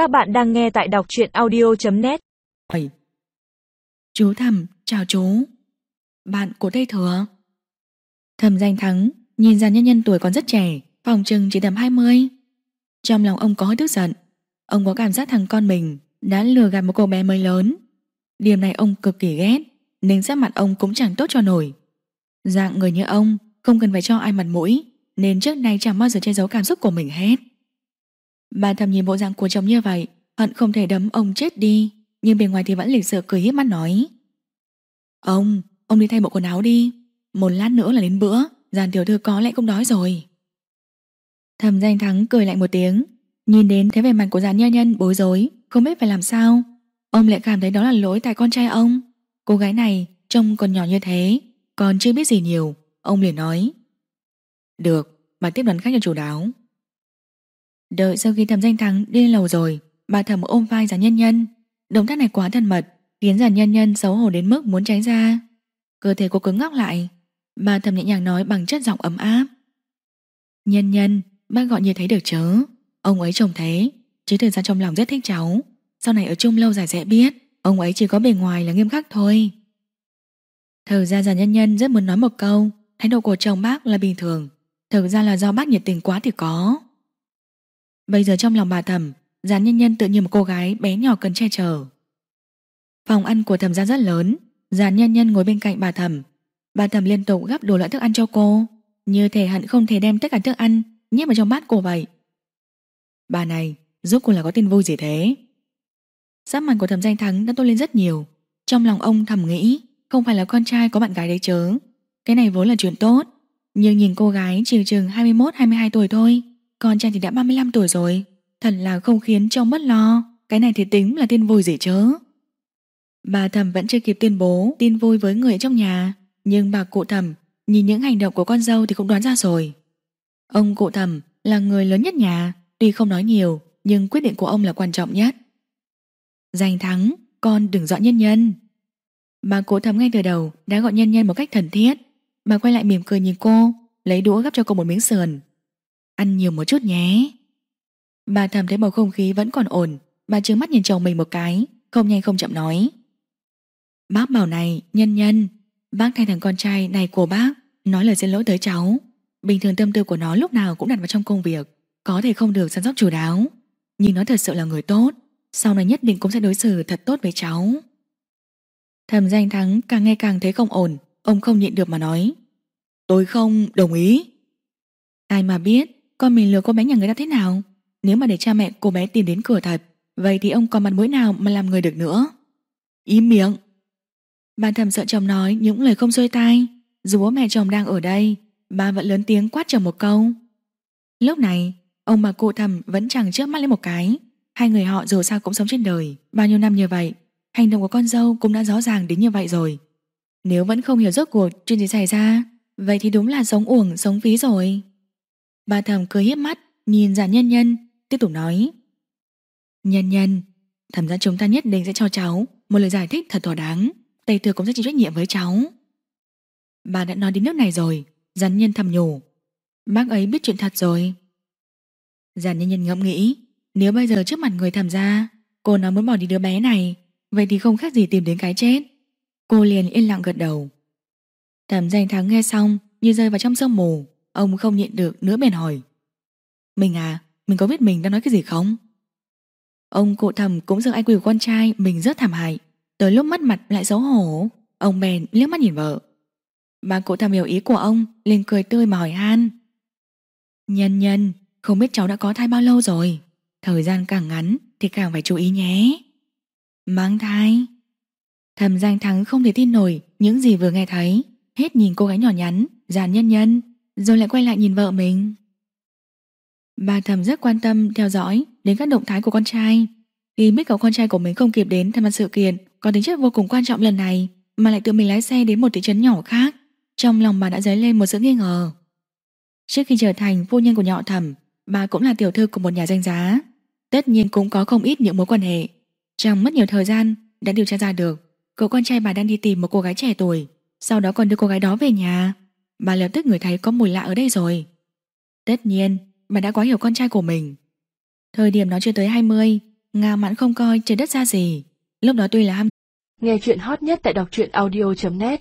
Các bạn đang nghe tại đọc truyện audio.net Chú thầm, chào chú. Bạn của Tây Thừa Thầm danh thắng Nhìn ra nhân nhân tuổi còn rất trẻ Phòng trừng chỉ tầm 20 Trong lòng ông có hơi tức giận. Ông có cảm giác thằng con mình Đã lừa gạt một cô bé mới lớn. Điểm này ông cực kỳ ghét Nên sắc mặt ông cũng chẳng tốt cho nổi. Dạng người như ông Không cần phải cho ai mặt mũi Nên trước nay chẳng bao giờ che giấu cảm xúc của mình hết. Bà thầm nhìn bộ dạng của chồng như vậy Hận không thể đấm ông chết đi Nhưng bên ngoài thì vẫn lịch sự cười hiếp mắt nói. Ông, ông đi thay bộ quần áo đi Một lát nữa là đến bữa Giàn tiểu thư có lẽ cũng đói rồi. Thầm danh thắng cười lạnh một tiếng Nhìn đến thế vẻ mặt của giàn nha nhân bối rối Không biết phải làm sao. Ông lại cảm thấy đó là lỗi tại con trai ông. Cô gái này trông còn nhỏ như thế Còn chưa biết gì nhiều Ông liền nói. Được, mà tiếp đón khách cho chủ đáo. Đợi sau khi thầm danh thắng đi lên lầu rồi Bà thầm ôm vai giả nhân nhân. Động tác này quá thân mật Khiến giả nhân nhân xấu hổ đến mức muốn tránh ra. Cơ thể cô cứng ngóc lại. Bà thầm nhẹ nhàng nói bằng chất giọng ấm áp. Nhân nhân Bác gọi như thấy được chớ, Ông ấy trông thế Chứ thực ra trong lòng rất thích cháu. Sau này ở chung lâu dài sẽ biết Ông ấy chỉ có bề ngoài là nghiêm khắc thôi. Thời ra giả nhân nhân rất muốn nói một câu Thái độ của chồng bác là bình thường. Thực ra là do bác nhiệt tình quá thì có. Bây giờ trong lòng bà thầm Gián nhân nhân tự như một cô gái bé nhỏ cần che chở. Phòng ăn của thầm gia rất lớn Gián nhân nhân ngồi bên cạnh bà thầm Bà thầm liên tục gắp đồ loại thức ăn cho cô, Như thể hận không thể đem tất cả thức ăn Nhét vào trong bát cô vậy. Bà này giúp cô là có tin vui gì thế? Giáp mặt của thầm danh thắng đã tốt lên rất nhiều. Trong lòng ông thầm nghĩ, Không phải là con trai có bạn gái đấy chớ Cái này vốn là chuyện tốt, Nhưng nhìn cô gái chiều chừng 21-22 tuổi thôi con trai thì đã 35 tuổi rồi. Thật là không khiến cho mất lo. Cái này thì tính là tin vui gì chớ Bà thầm vẫn chưa kịp tuyên bố Tin vui với người trong nhà. Nhưng bà cụ thầm Nhìn những hành động của con dâu thì cũng đoán ra rồi. Ông cụ thầm là người lớn nhất nhà. Tuy không nói nhiều, Nhưng quyết định của ông là quan trọng nhất. Giành thắng, Con đừng dọn nhân nhân. Bà cụ thầm ngay từ đầu đã gọi nhân nhân một cách thần thiết. Bà quay lại mỉm cười nhìn cô, Lấy đũa gắp cho cô một miếng sườn. Ăn nhiều một chút nhé. Bà thầm thấy bầu không khí vẫn còn ổn. Bà trừng mắt nhìn chồng mình một cái Không nhanh không chậm nói. Bác bảo này, nhân nhân Bác thay thằng con trai này của bác Nói lời xin lỗi tới cháu. Bình thường tâm tư của nó lúc nào cũng đặt vào trong công việc Có thể không được săn sóc chủ đáo. Nhưng nó thật sự là người tốt Sau này nhất định cũng sẽ đối xử thật tốt với cháu. Thầm danh thắng càng ngày càng thấy không ổn Ông không nhịn được mà nói. Tôi không đồng ý. Ai mà biết con mình lừa cô bé nhà người ta thế nào? Nếu mà để cha mẹ cô bé tìm đến cửa thật, Vậy thì ông còn mặt mũi nào mà làm người được nữa? Im miệng. Bà thầm sợ chồng nói những lời không xuôi tai. Dù bố mẹ chồng đang ở đây, Bà vẫn lớn tiếng quát chồng một câu. Lúc này, Ông bà cụ thầm vẫn chẳng trước mắt lên một cái. Hai người họ dù sao cũng sống trên đời, Bao nhiêu năm như vậy, Hành động của con dâu cũng đã rõ ràng đến như vậy rồi. Nếu vẫn không hiểu rốt cuộc chuyện gì xảy ra, Vậy thì đúng là sống uổng, sống phí rồi. Bà thầm cười hiếp mắt, Nhìn giả nhân nhân, Tiếp tục nói. Nhân nhân, Thầm ra chúng ta nhất định sẽ cho cháu Một lời giải thích thật thỏa đáng. Tây Thừa cũng sẽ chịu trách nhiệm với cháu. Bà đã nói đến nước này rồi Giàn nhân thầm nhủ. Bác ấy biết chuyện thật rồi. Giàn nhân nhân ngẫm nghĩ, Nếu bây giờ trước mặt người thầm ra, Cô nói muốn bỏ đi đứa bé này, Vậy thì không khác gì tìm đến cái chết. Cô liền yên lặng gật đầu. Thẩm danh thắng nghe xong, Như rơi vào trong sương mù. Ông không nhịn được nữa bèn hỏi. Mình à, mình có biết mình đang nói cái gì không? Ông cụ thầm cũng dường anh quỷ của con trai Mình rất thảm hại. Tới lúc mất mặt lại xấu hổ Ông bèn liếc mắt nhìn vợ. Bà cụ thầm hiểu ý của ông liền cười tươi mà hỏi han. Nhân nhân Không biết cháu đã có thai bao lâu rồi? Thời gian càng ngắn thì càng phải chú ý nhé. Mang thai. Thầm giang thắng không thể tin nổi Những gì vừa nghe thấy. Hết nhìn cô gái nhỏ nhắn, giàn nhân nhân. Rồi lại quay lại nhìn vợ mình. Bà thầm rất quan tâm, Theo dõi đến các động thái của con trai. Khi biết cậu con trai của mình không kịp đến Tham gia sự kiện, có tính chất vô cùng quan trọng lần này, Mà lại tự mình lái xe đến một thị trấn nhỏ khác. Trong lòng bà đã dấy lên một sự nghi ngờ. Trước khi trở thành phu nhân của nhọ thẩm, Bà cũng là tiểu thư của một nhà danh giá. Tất nhiên cũng có không ít những mối quan hệ. Trong mất nhiều thời gian, Đã điều tra ra được, Cậu con trai bà đang đi tìm một cô gái trẻ tuổi, Sau đó còn đưa cô gái đó về nhà. Bà lập tức người thấy có mùi lạ ở đây rồi. Tất nhiên, Bà đã quá hiểu con trai của mình. Thời điểm nó chưa tới 20 Nga mãn không coi trời đất ra gì. Lúc đó tuy là ham Nghe chuyện hot nhất tại đọc truyện audio.net